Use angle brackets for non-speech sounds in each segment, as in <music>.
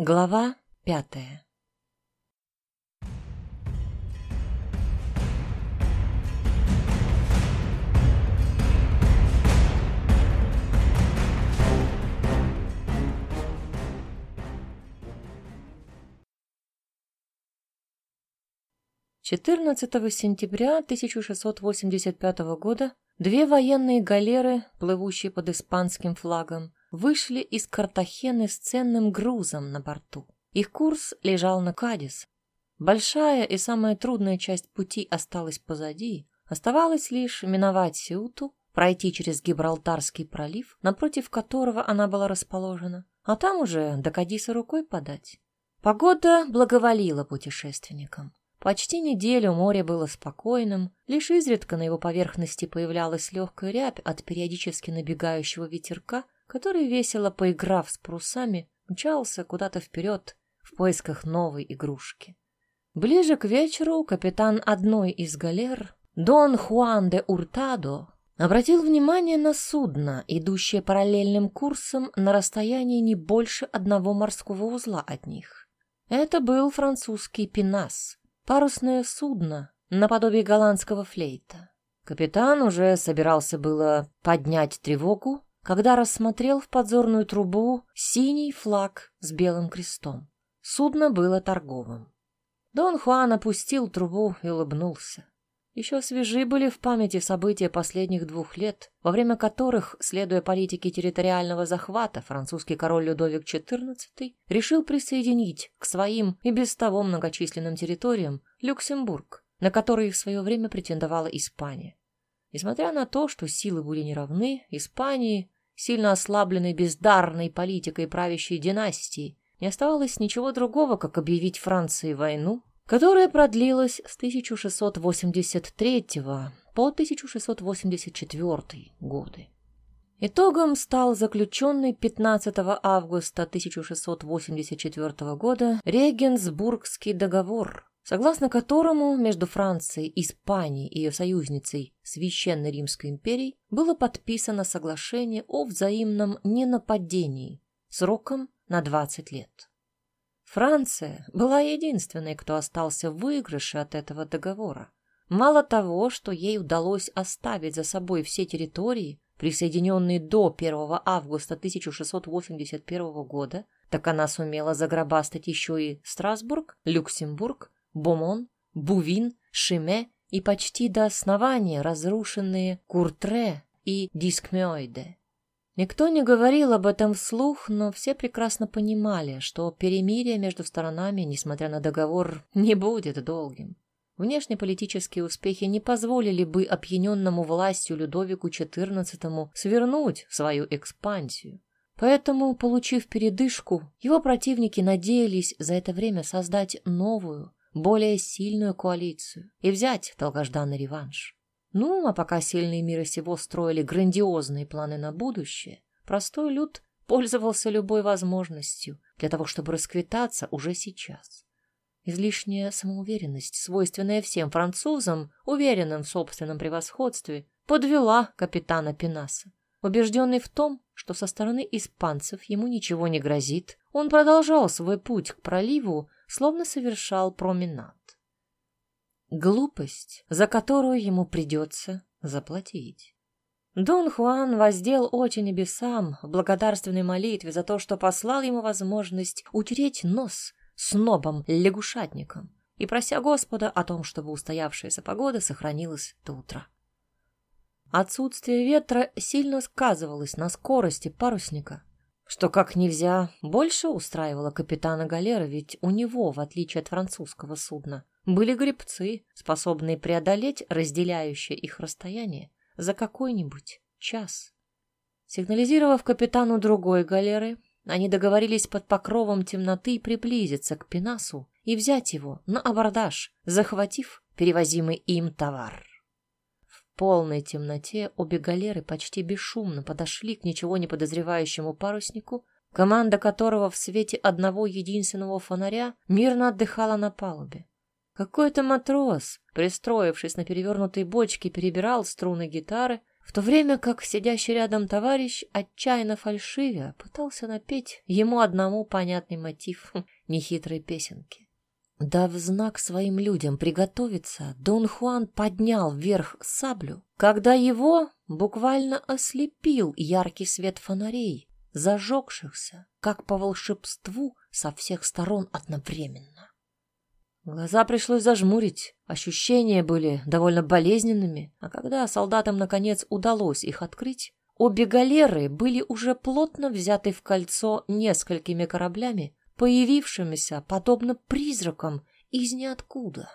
Глава пятая. 14 сентября 1685 года две военные галеры, плывущие под испанским флагом, вышли из Картахены с ценным грузом на борту. Их курс лежал на Кадис. Большая и самая трудная часть пути осталась позади. Оставалось лишь миновать Сеуту, пройти через Гибралтарский пролив, напротив которого она была расположена, а там уже до Кадиса рукой подать. Погода благоволила путешественникам. Почти неделю море было спокойным, лишь изредка на его поверхности появлялась легкая рябь от периодически набегающего ветерка, который, весело поиграв с парусами, мчался куда-то вперед в поисках новой игрушки. Ближе к вечеру капитан одной из галер, Дон Хуан де Уртадо, обратил внимание на судно, идущее параллельным курсом на расстоянии не больше одного морского узла от них. Это был французский пенас, Парусное судно, наподобие голландского флейта. Капитан уже собирался было поднять тревогу, когда рассмотрел в подзорную трубу синий флаг с белым крестом. Судно было торговым. Дон Хуан опустил трубу и улыбнулся. Еще свежи были в памяти события последних двух лет, во время которых, следуя политике территориального захвата, французский король Людовик XIV решил присоединить к своим и без того многочисленным территориям Люксембург, на который в свое время претендовала Испания. Несмотря на то, что силы были неравны, Испании, сильно ослабленной бездарной политикой правящей династии, не оставалось ничего другого, как объявить Франции войну которая продлилась с 1683 по 1684 годы. Итогом стал заключенный 15 августа 1684 года Регенсбургский договор, согласно которому между Францией, Испанией и ее союзницей Священной Римской империей было подписано соглашение о взаимном ненападении сроком на 20 лет. Франция была единственной, кто остался в выигрыше от этого договора. Мало того, что ей удалось оставить за собой все территории, присоединенные до 1 августа 1681 года, так она сумела загробастать еще и Страсбург, Люксембург, Бомон, Бувин, Шиме и почти до основания разрушенные Куртре и Дискмёйде. Никто не говорил об этом вслух, но все прекрасно понимали, что перемирие между сторонами, несмотря на договор, не будет долгим. Внешнеполитические успехи не позволили бы опьяненному властью Людовику XIV свернуть свою экспансию. Поэтому, получив передышку, его противники надеялись за это время создать новую, более сильную коалицию и взять долгожданный реванш. Ну, а пока сильные мира сего строили грандиозные планы на будущее, простой люд пользовался любой возможностью для того, чтобы расквитаться уже сейчас. Излишняя самоуверенность, свойственная всем французам, уверенным в собственном превосходстве, подвела капитана Пенаса. Убежденный в том, что со стороны испанцев ему ничего не грозит, он продолжал свой путь к проливу, словно совершал променад. Глупость, за которую ему придется заплатить. Дон Хуан воздел очень небесам в благодарственной молитве за то, что послал ему возможность утереть нос снобом-лягушатником и прося Господа о том, чтобы устоявшаяся погода сохранилась до утра. Отсутствие ветра сильно сказывалось на скорости парусника, что как нельзя больше устраивало капитана галеры, ведь у него, в отличие от французского судна, были гребцы, способные преодолеть разделяющее их расстояние за какой-нибудь час. Сигнализировав капитану другой галеры, они договорились под покровом темноты приблизиться к Пенасу и взять его на абордаж, захватив перевозимый им товар. Полной темноте обе галеры почти бесшумно подошли к ничего не подозревающему паруснику, команда которого в свете одного единственного фонаря мирно отдыхала на палубе. Какой-то матрос, пристроившись на перевернутой бочке, перебирал струны гитары, в то время как сидящий рядом товарищ, отчаянно фальшивя, пытался напеть ему одному понятный мотив нехитрой песенки. Дав знак своим людям приготовиться, Дон Хуан поднял вверх саблю, когда его буквально ослепил яркий свет фонарей, зажегшихся, как по волшебству, со всех сторон одновременно. Глаза пришлось зажмурить, ощущения были довольно болезненными, а когда солдатам наконец удалось их открыть, обе галеры были уже плотно взяты в кольцо несколькими кораблями, появившимися подобно призракам из ниоткуда.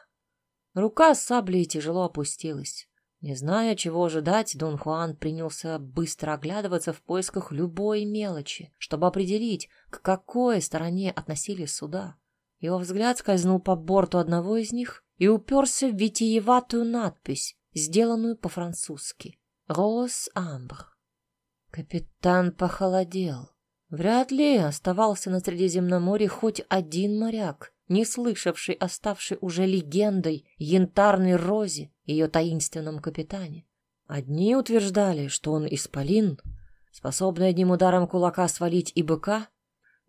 Рука с саблей тяжело опустилась. Не зная, чего ожидать, Дон Хуан принялся быстро оглядываться в поисках любой мелочи, чтобы определить, к какой стороне относились суда. Его взгляд скользнул по борту одного из них и уперся в витиеватую надпись, сделанную по-французски. «Рос Амбр». Капитан похолодел. Вряд ли оставался на Средиземноморье хоть один моряк, не слышавший оставшей уже легендой янтарной розе, ее таинственном капитане. Одни утверждали, что он исполин, способный одним ударом кулака свалить и быка,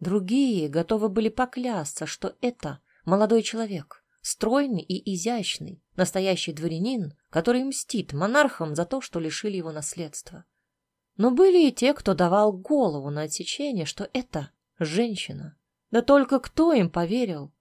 другие готовы были поклясться, что это молодой человек, стройный и изящный, настоящий дворянин, который мстит монархам за то, что лишили его наследства. Но были и те, кто давал голову на отсечение, что это женщина. Да только кто им поверил?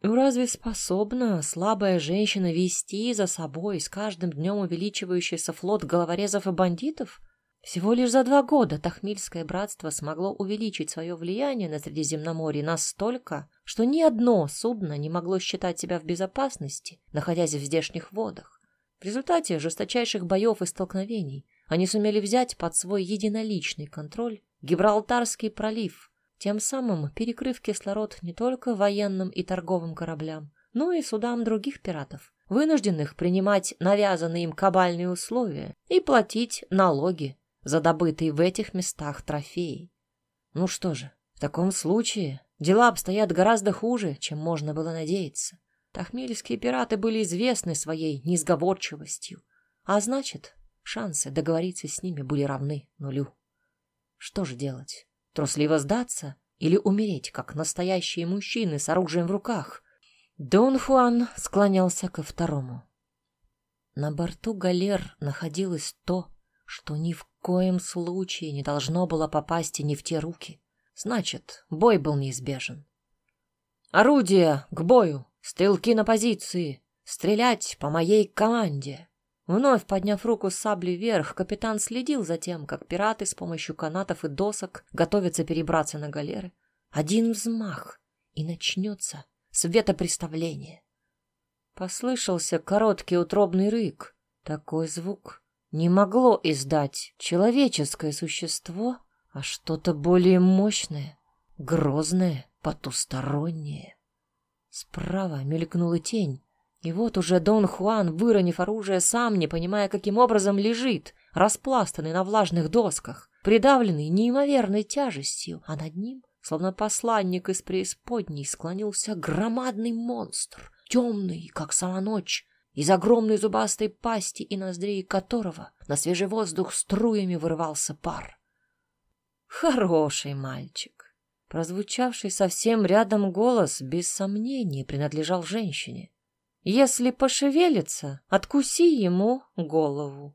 Ну, разве способна слабая женщина вести за собой с каждым днем увеличивающийся флот головорезов и бандитов? Всего лишь за два года Тахмильское братство смогло увеличить свое влияние на Средиземноморье настолько, что ни одно судно не могло считать себя в безопасности, находясь в здешних водах. В результате жесточайших боев и столкновений они сумели взять под свой единоличный контроль Гибралтарский пролив, тем самым перекрыв кислород не только военным и торговым кораблям, но и судам других пиратов, вынужденных принимать навязанные им кабальные условия и платить налоги за добытые в этих местах трофеи. Ну что же, в таком случае дела обстоят гораздо хуже, чем можно было надеяться. Тахмельские пираты были известны своей несговорчивостью, а значит, Шансы договориться с ними были равны нулю. Что же делать? Трусливо сдаться или умереть, как настоящие мужчины с оружием в руках? Дон Хуан склонялся ко второму. На борту галер находилось то, что ни в коем случае не должно было попасть и не в те руки. Значит, бой был неизбежен. «Орудия к бою! Стрелки на позиции! Стрелять по моей команде!» Вновь подняв руку с саблей вверх, капитан следил за тем, как пираты с помощью канатов и досок готовятся перебраться на галеры. Один взмах, и начнется светопреставление. Послышался короткий утробный рык. Такой звук не могло издать человеческое существо, а что-то более мощное, грозное, потустороннее. Справа мелькнула тень, и вот уже Дон Хуан, выронив оружие, сам, не понимая, каким образом лежит, распластанный на влажных досках, придавленный неимоверной тяжестью, а над ним, словно посланник из преисподней, склонился громадный монстр, темный, как сама ночь, из огромной зубастой пасти и ноздрей которого на свежий воздух струями вырывался пар. Хороший мальчик. Прозвучавший совсем рядом голос, без сомнений, принадлежал женщине. Если пошевелится, откуси ему голову.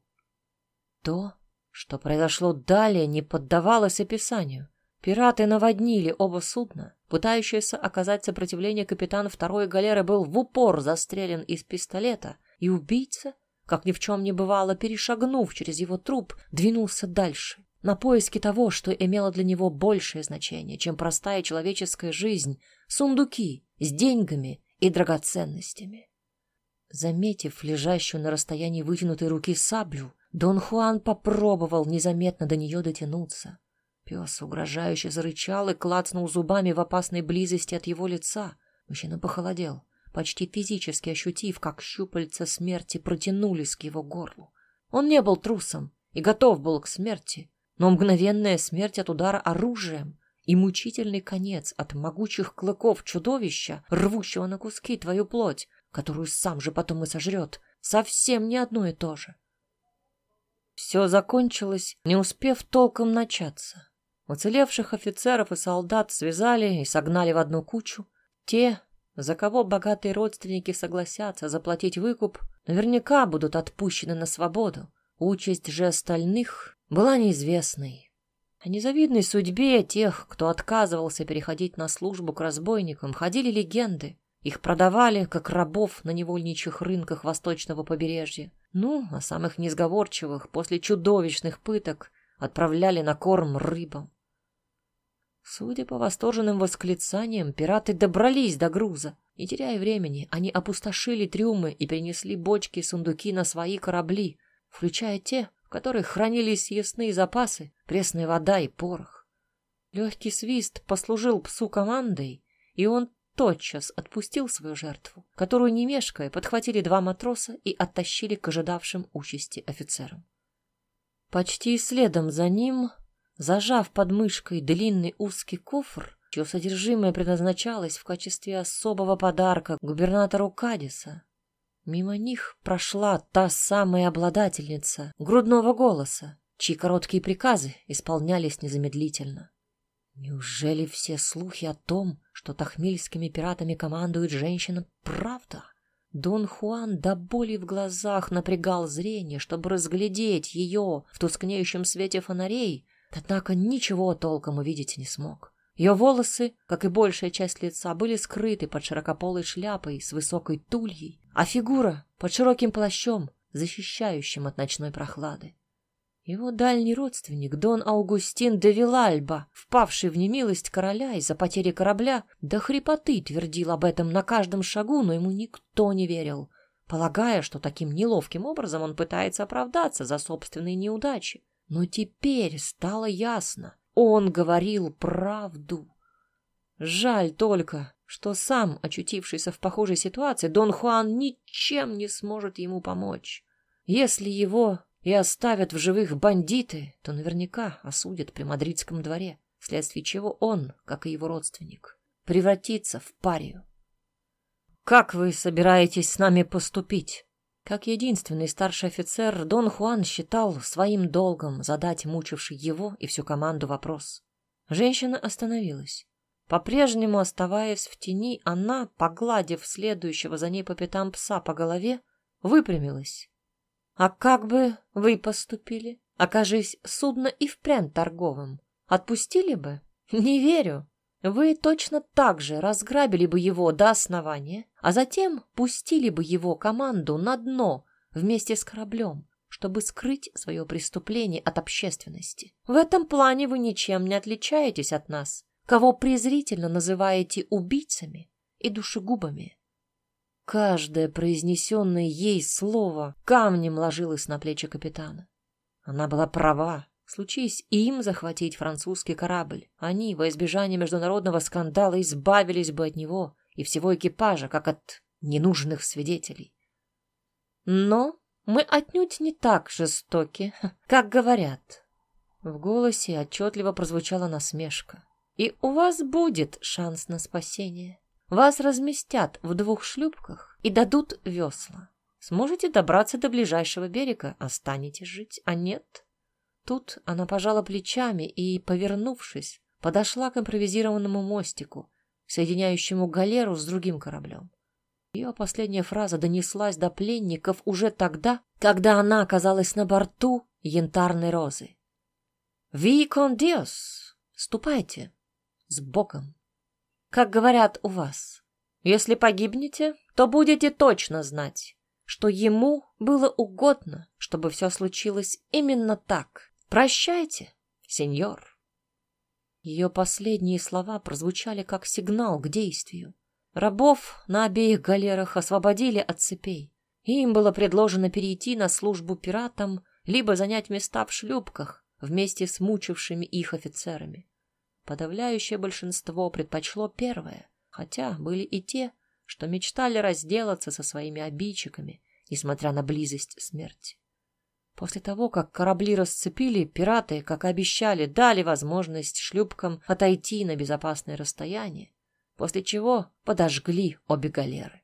То, что произошло далее, не поддавалось описанию. Пираты наводнили оба судна. Пытающийся оказать сопротивление капитан второй галеры был в упор застрелен из пистолета, и убийца, как ни в чем не бывало, перешагнув через его труп, двинулся дальше, на поиски того, что имело для него большее значение, чем простая человеческая жизнь, сундуки с деньгами и драгоценностями. Заметив лежащую на расстоянии вытянутой руки саблю, Дон Хуан попробовал незаметно до нее дотянуться. Пес угрожающе зарычал и клацнул зубами в опасной близости от его лица. Мужчина похолодел, почти физически ощутив, как щупальца смерти протянулись к его горлу. Он не был трусом и готов был к смерти, но мгновенная смерть от удара оружием и мучительный конец от могучих клыков чудовища, рвущего на куски твою плоть, которую сам же потом и сожрет, совсем не одно и то же. все закончилось, не успев толком начаться. Уцелевших офицеров и солдат связали и согнали в одну кучу. Те, за кого богатые родственники согласятся заплатить выкуп, наверняка будут отпущены на свободу. Участь же остальных была неизвестной. О незавидной судьбе тех, кто отказывался переходить на службу к разбойникам, ходили легенды. Их продавали, как рабов на невольничьих рынках восточного побережья. Ну, а самых несговорчивых после чудовищных пыток отправляли на корм рыбам. Судя по восторженным восклицаниям, пираты добрались до груза. Не теряя времени, они опустошили трюмы и перенесли бочки и сундуки на свои корабли, включая те, в которых хранились съестные запасы, пресная вода и порох. Легкий свист послужил псу командой, и он тотчас отпустил свою жертву, которую, не мешкая, подхватили два матроса и оттащили к ожидавшим участи офицерам. Почти следом за ним, зажав под мышкой длинный узкий кофр, чье содержимое предназначалось в качестве особого подарка губернатору Кадиса, мимо них прошла та самая обладательница грудного голоса, чьи короткие приказы исполнялись незамедлительно. Неужели все слухи о том, что тахмильскими пиратами командует женщина, правда? Дон Хуан до боли в глазах напрягал зрение, чтобы разглядеть ее в тускнеющем свете фонарей, однако ничего толком увидеть не смог. Ее волосы, как и большая часть лица, были скрыты под широкополой шляпой с высокой тульей, а фигура — под широким плащом, защищающим от ночной прохлады. Его дальний родственник, Дон Аугустин де Вилальба, впавший в немилость короля из-за потери корабля, до хрипоты твердил об этом на каждом шагу, но ему никто не верил, полагая, что таким неловким образом он пытается оправдаться за собственные неудачи. Но теперь стало ясно, он говорил правду. Жаль только, что сам, очутившийся в похожей ситуации, Дон Хуан ничем не сможет ему помочь. Если его и оставят в живых бандиты, то наверняка осудят при мадридском дворе, вследствие чего он, как и его родственник, превратится в парию. «Как вы собираетесь с нами поступить?» Как единственный старший офицер, Дон Хуан считал своим долгом задать мучивший его и всю команду вопрос. Женщина остановилась. По-прежнему оставаясь в тени, она, погладив следующего за ней по пятам пса по голове, выпрямилась а как бы вы поступили? Окажись судно и впрямь торговым. Отпустили бы? Не верю. Вы точно так же разграбили бы его до основания, а затем пустили бы его команду на дно вместе с кораблем, чтобы скрыть свое преступление от общественности. В этом плане вы ничем не отличаетесь от нас, кого презрительно называете убийцами и душегубами. Каждое произнесенное ей слово камнем ложилось на плечи капитана. Она была права. Случись им захватить французский корабль, они, во избежание международного скандала, избавились бы от него и всего экипажа, как от ненужных свидетелей. Но мы отнюдь не так жестоки, <laughs> как говорят. В голосе отчетливо прозвучала насмешка. И у вас будет шанс на спасение. Вас разместят в двух шлюпках и дадут весла. Сможете добраться до ближайшего берега, останетесь жить, а нет? Тут она пожала плечами и, повернувшись, подошла к импровизированному мостику, соединяющему галеру с другим кораблем. Ее последняя фраза донеслась до пленников уже тогда, когда она оказалась на борту янтарной розы. «Ви кон диос! Ступайте! С Богом!» Как говорят у вас. Если погибнете, то будете точно знать, что ему было угодно, чтобы все случилось именно так. Прощайте, сеньор. Ее последние слова прозвучали как сигнал к действию. Рабов на обеих галерах освободили от цепей. Им было предложено перейти на службу пиратам, либо занять места в шлюпках вместе с мучившими их офицерами. Подавляющее большинство предпочло первое, хотя были и те, что мечтали разделаться со своими обидчиками, несмотря на близость смерти. После того, как корабли расцепили, пираты, как обещали, дали возможность шлюпкам отойти на безопасное расстояние, после чего подожгли обе галеры.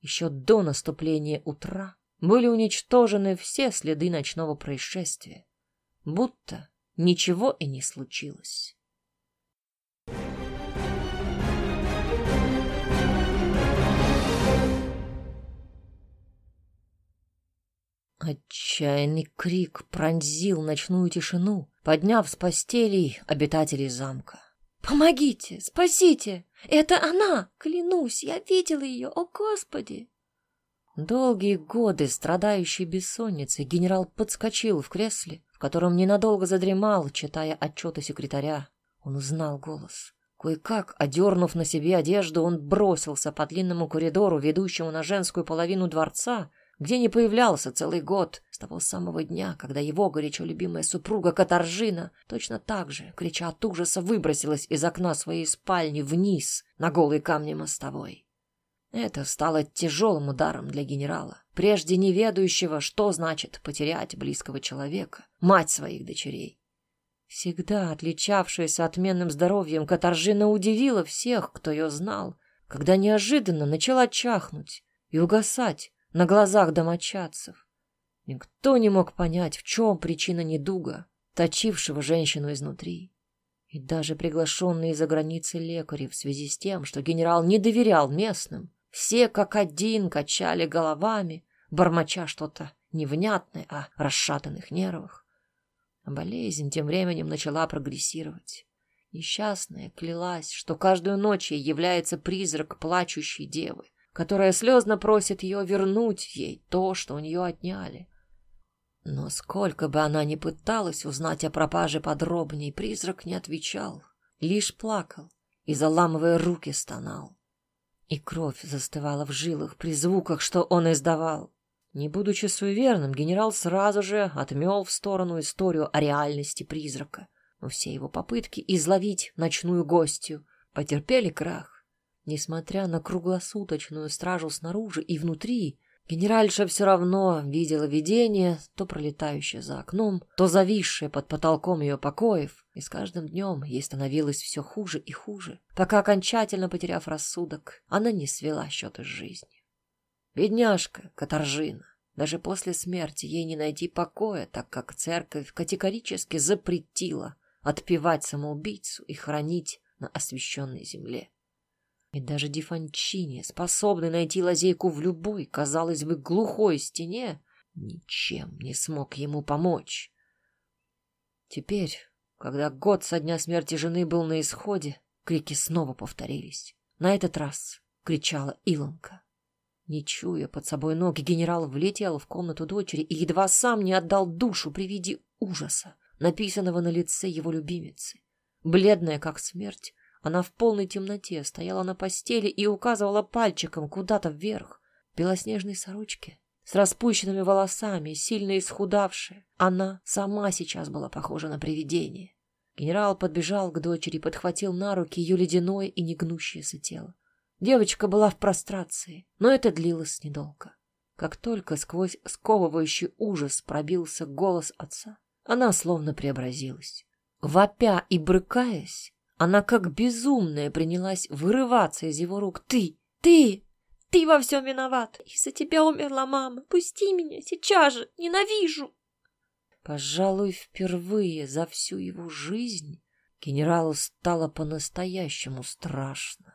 Еще до наступления утра были уничтожены все следы ночного происшествия, будто ничего и не случилось. Отчаянный крик пронзил ночную тишину, подняв с постелей обитателей замка. «Помогите! Спасите! Это она! Клянусь, я видела ее! О, Господи!» Долгие годы страдающей бессонницей генерал подскочил в кресле, в котором ненадолго задремал, читая отчеты секретаря. Он узнал голос. Кое-как, одернув на себе одежду, он бросился по длинному коридору, ведущему на женскую половину дворца, где не появлялся целый год, с того самого дня, когда его горячо любимая супруга Катаржина точно так же, крича от ужаса, выбросилась из окна своей спальни вниз на голые камни мостовой. Это стало тяжелым ударом для генерала, прежде не ведающего, что значит потерять близкого человека, мать своих дочерей. Всегда отличавшаяся отменным здоровьем, Катаржина удивила всех, кто ее знал, когда неожиданно начала чахнуть и угасать на глазах домочадцев. Никто не мог понять, в чем причина недуга, точившего женщину изнутри. И даже приглашенные из-за границы лекари в связи с тем, что генерал не доверял местным, все как один качали головами, бормоча что-то невнятное о расшатанных нервах. А болезнь тем временем начала прогрессировать. Несчастная клялась, что каждую ночь ей является призрак плачущей девы, которая слезно просит ее вернуть ей то, что у нее отняли. Но сколько бы она ни пыталась узнать о пропаже подробней, призрак не отвечал, лишь плакал и, заламывая руки, стонал и кровь застывала в жилах при звуках, что он издавал. Не будучи суеверным, генерал сразу же отмел в сторону историю о реальности призрака. Но все его попытки изловить ночную гостью потерпели крах. Несмотря на круглосуточную стражу снаружи и внутри, Генеральша все равно видела видение, то пролетающее за окном, то зависшее под потолком ее покоев, и с каждым днем ей становилось все хуже и хуже, пока, окончательно потеряв рассудок, она не свела счеты с жизнью. Бедняжка, Катаржина, даже после смерти ей не найти покоя, так как церковь категорически запретила отпевать самоубийцу и хранить на освященной земле. И даже Дифанчини, способный найти лазейку в любой, казалось бы, глухой стене, ничем не смог ему помочь. Теперь, когда год со дня смерти жены был на исходе, крики снова повторились. На этот раз кричала Илонка. Не чуя под собой ноги, генерал влетел в комнату дочери и едва сам не отдал душу при виде ужаса, написанного на лице его любимицы. Бледная, как смерть, она в полной темноте стояла на постели и указывала пальчиком куда-то вверх. В белоснежной сорочке, с распущенными волосами, сильно исхудавшая. Она сама сейчас была похожа на привидение. Генерал подбежал к дочери, подхватил на руки ее ледяное и негнущееся тело. Девочка была в прострации, но это длилось недолго. Как только сквозь сковывающий ужас пробился голос отца, она словно преобразилась. Вопя и брыкаясь, она как безумная принялась вырываться из его рук. «Ты! Ты! Ты во всем виноват! Из-за тебя умерла мама! Пусти меня сейчас же! Ненавижу!» Пожалуй, впервые за всю его жизнь генералу стало по-настоящему страшно.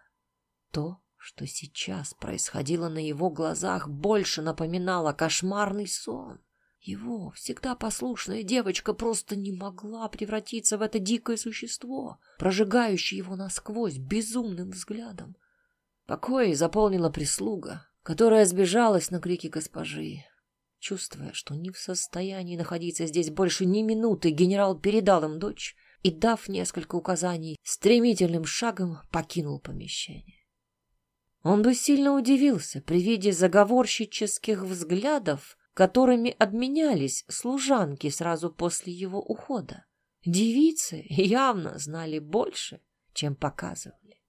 То, что сейчас происходило на его глазах, больше напоминало кошмарный сон. Его, всегда послушная девочка, просто не могла превратиться в это дикое существо, прожигающее его насквозь безумным взглядом. Покой заполнила прислуга, которая сбежалась на крики госпожи. Чувствуя, что не в состоянии находиться здесь больше ни минуты, генерал передал им дочь и, дав несколько указаний, стремительным шагом покинул помещение. Он бы сильно удивился при виде заговорщических взглядов, которыми обменялись служанки сразу после его ухода. Девицы явно знали больше, чем показывали.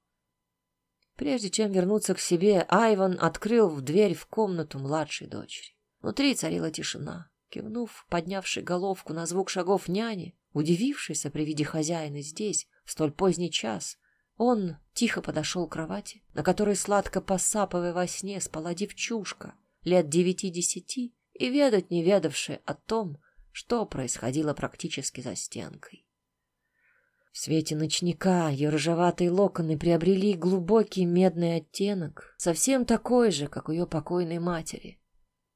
Прежде чем вернуться к себе, Айван открыл в дверь в комнату младшей дочери. Внутри царила тишина. Кивнув, поднявший головку на звук шагов няни, удивившийся при виде хозяина здесь, в столь поздний час, он тихо подошел к кровати, на которой, сладко посапывая во сне, спала девчушка лет девяти-десяти, и ведать не ведавшие о том, что происходило практически за стенкой. В свете ночника ее рыжеватые локоны приобрели глубокий медный оттенок, совсем такой же, как у ее покойной матери.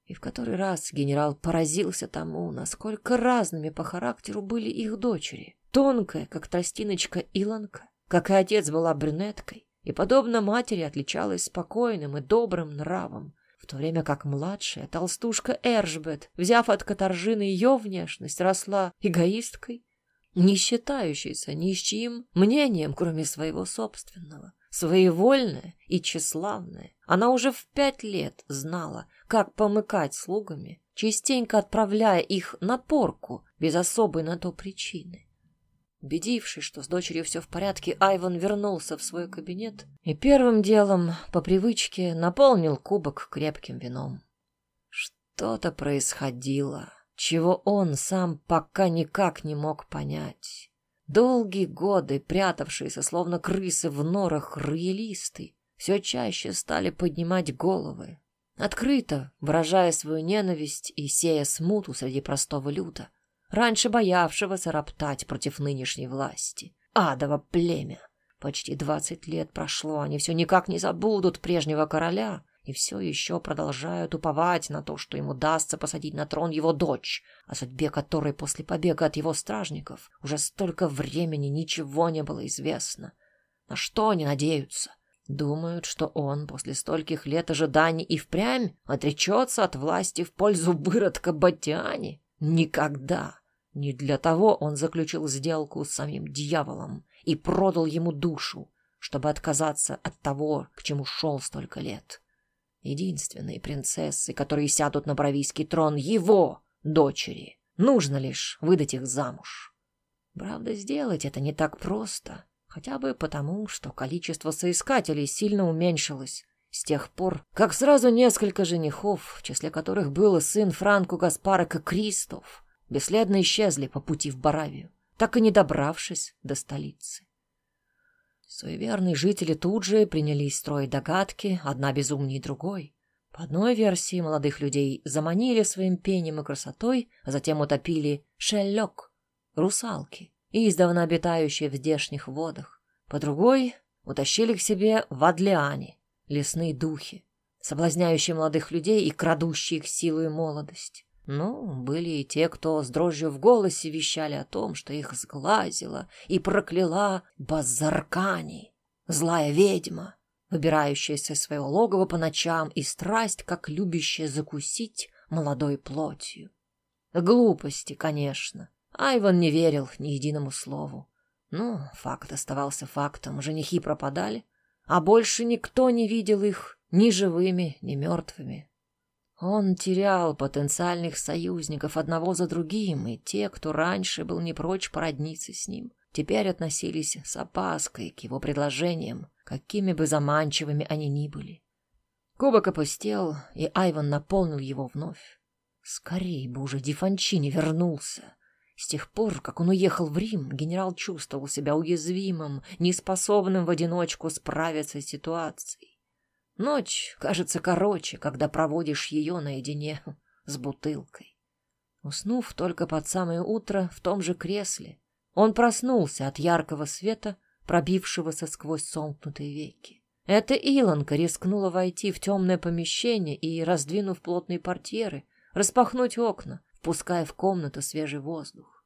И в который раз генерал поразился тому, насколько разными по характеру были их дочери. Тонкая, как тростиночка Илонка, как и отец была брюнеткой, и, подобно матери, отличалась спокойным и добрым нравом, в то время как младшая толстушка Эржбет, взяв от Катаржины ее внешность, росла эгоисткой, не считающейся ни с чьим мнением, кроме своего собственного. Своевольная и тщеславная, она уже в пять лет знала, как помыкать слугами, частенько отправляя их на порку без особой на то причины. Убедившись, что с дочерью все в порядке, Айван вернулся в свой кабинет и первым делом, по привычке, наполнил кубок крепким вином. Что-то происходило, чего он сам пока никак не мог понять. Долгие годы, прятавшиеся, словно крысы в норах, роялисты, все чаще стали поднимать головы, открыто выражая свою ненависть и сея смуту среди простого люда раньше боявшегося роптать против нынешней власти. Адово племя. Почти двадцать лет прошло, они все никак не забудут прежнего короля и все еще продолжают уповать на то, что ему удастся посадить на трон его дочь, о судьбе которой после побега от его стражников уже столько времени ничего не было известно. На что они надеются? Думают, что он после стольких лет ожиданий и впрямь отречется от власти в пользу выродка Батиани? Никогда! Не для того он заключил сделку с самим дьяволом и продал ему душу, чтобы отказаться от того, к чему шел столько лет. Единственные принцессы, которые сядут на бравийский трон, его дочери. Нужно лишь выдать их замуж. Правда, сделать это не так просто, хотя бы потому, что количество соискателей сильно уменьшилось с тех пор, как сразу несколько женихов, в числе которых был сын Франку Гаспара Кристоф, бесследно исчезли по пути в Баравию, так и не добравшись до столицы. Суеверные жители тут же принялись строить догадки, одна безумнее другой. По одной версии молодых людей заманили своим пением и красотой, а затем утопили шеллек, русалки, издавна обитающие в здешних водах. По другой утащили к себе вадлиане, лесные духи, соблазняющие молодых людей и крадущие их силу и молодость. Ну, были и те, кто с дрожью в голосе вещали о том, что их сглазила и прокляла Базаркани, злая ведьма, выбирающаяся из своего логова по ночам и страсть, как любящая закусить молодой плотью. Глупости, конечно. Айван не верил ни единому слову. Ну, факт оставался фактом. Женихи пропадали, а больше никто не видел их ни живыми, ни мертвыми. Он терял потенциальных союзников одного за другим, и те, кто раньше был не прочь породниться с ним, теперь относились с опаской к его предложениям, какими бы заманчивыми они ни были. Кубок опустел, и Айван наполнил его вновь. Скорей бы уже Дифанчини вернулся. С тех пор, как он уехал в Рим, генерал чувствовал себя уязвимым, неспособным в одиночку справиться с ситуацией. Ночь кажется короче, когда проводишь ее наедине <laughs> с бутылкой. Уснув только под самое утро в том же кресле, он проснулся от яркого света, пробившегося сквозь сомкнутые веки. Эта Илонка рискнула войти в темное помещение и, раздвинув плотные портьеры, распахнуть окна, впуская в комнату свежий воздух.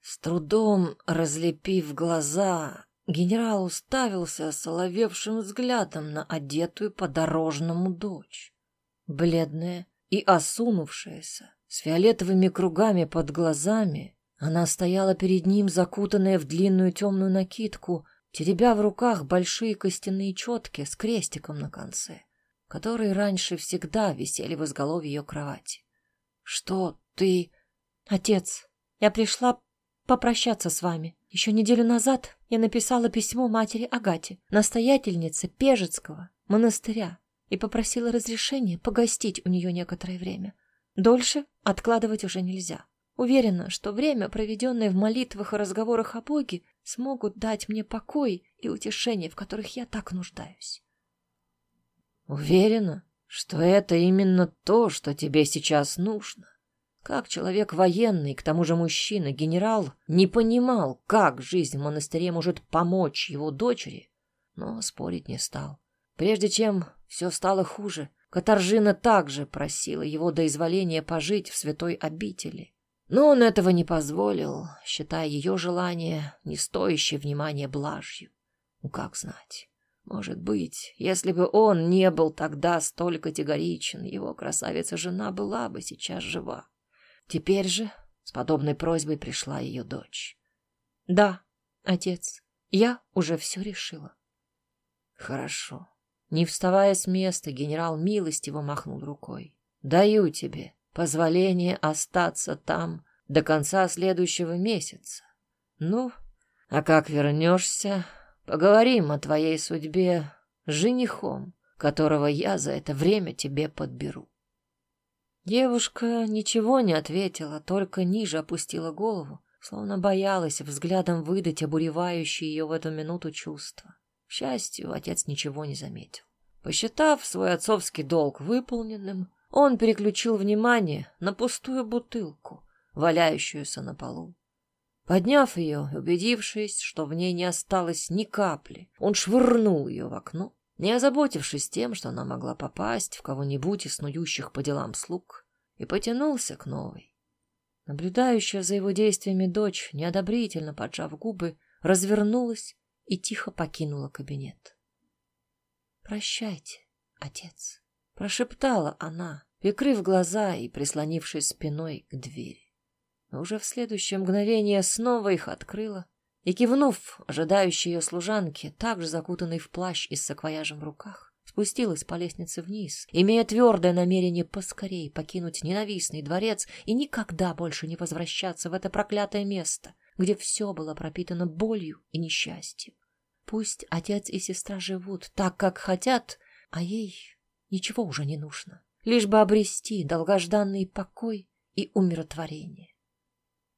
С трудом разлепив глаза, Генерал уставился соловевшим взглядом на одетую по-дорожному дочь. Бледная и осунувшаяся, с фиолетовыми кругами под глазами, она стояла перед ним, закутанная в длинную темную накидку, теребя в руках большие костяные четки с крестиком на конце, которые раньше всегда висели в изголовье ее кровати. «Что ты...» «Отец, я пришла попрощаться с вами. Еще неделю назад я написала письмо матери Агате, настоятельнице Пежецкого монастыря, и попросила разрешения погостить у нее некоторое время. Дольше откладывать уже нельзя. Уверена, что время, проведенное в молитвах и разговорах о Боге, смогут дать мне покой и утешение, в которых я так нуждаюсь. Уверена, что это именно то, что тебе сейчас нужно. Как человек военный, к тому же мужчина, генерал, не понимал, как жизнь в монастыре может помочь его дочери, но спорить не стал. Прежде чем все стало хуже, Катаржина также просила его до изволения пожить в святой обители. Но он этого не позволил, считая ее желание не стоящее внимания блажью. Ну, как знать. Может быть, если бы он не был тогда столь категоричен, его красавица-жена была бы сейчас жива. Теперь же с подобной просьбой пришла ее дочь. «Да, отец, я уже все решила». «Хорошо». Не вставая с места, генерал милостиво махнул рукой. «Даю тебе позволение остаться там до конца следующего месяца. Ну, а как вернешься, поговорим о твоей судьбе с женихом, которого я за это время тебе подберу». Девушка ничего не ответила, только ниже опустила голову, словно боялась взглядом выдать обуревающие ее в эту минуту чувства. К счастью, отец ничего не заметил. Посчитав свой отцовский долг выполненным, он переключил внимание на пустую бутылку, валяющуюся на полу. Подняв ее, убедившись, что в ней не осталось ни капли, он швырнул ее в окно не озаботившись тем, что она могла попасть в кого-нибудь из снующих по делам слуг, и потянулся к новой. Наблюдающая за его действиями дочь, неодобрительно поджав губы, развернулась и тихо покинула кабинет. «Прощайте, отец», — прошептала она, прикрыв глаза и прислонившись спиной к двери. Уже в следующее мгновение снова их открыла и, кивнув ожидающей ее служанке, также закутанной в плащ и с саквояжем в руках, спустилась по лестнице вниз, имея твердое намерение поскорей покинуть ненавистный дворец и никогда больше не возвращаться в это проклятое место, где все было пропитано болью и несчастьем. Пусть отец и сестра живут так, как хотят, а ей ничего уже не нужно, лишь бы обрести долгожданный покой и умиротворение.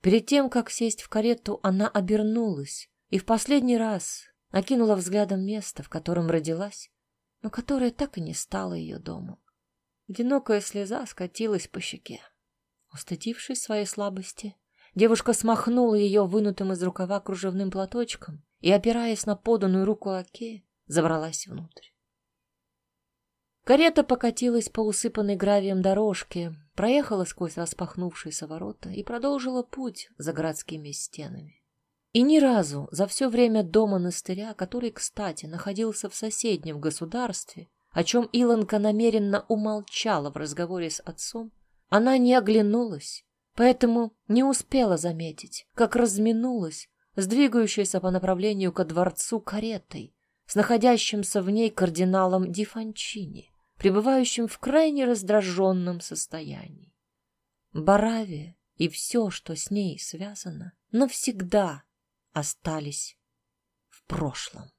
Перед тем, как сесть в карету, она обернулась и в последний раз окинула взглядом место, в котором родилась, но которое так и не стало ее домом. Одинокая слеза скатилась по щеке. Устыдившись своей слабости, девушка смахнула ее вынутым из рукава кружевным платочком и, опираясь на поданную руку Аке, забралась внутрь. Карета покатилась по усыпанной гравием дорожке, проехала сквозь распахнувшиеся ворота и продолжила путь за городскими стенами. И ни разу за все время до монастыря, который, кстати, находился в соседнем государстве, о чем Илонка намеренно умолчала в разговоре с отцом, она не оглянулась, поэтому не успела заметить, как разминулась с двигающейся по направлению ко дворцу каретой, с находящимся в ней кардиналом Дифанчини пребывающим в крайне раздраженном состоянии. Баравия и все, что с ней связано, навсегда остались в прошлом.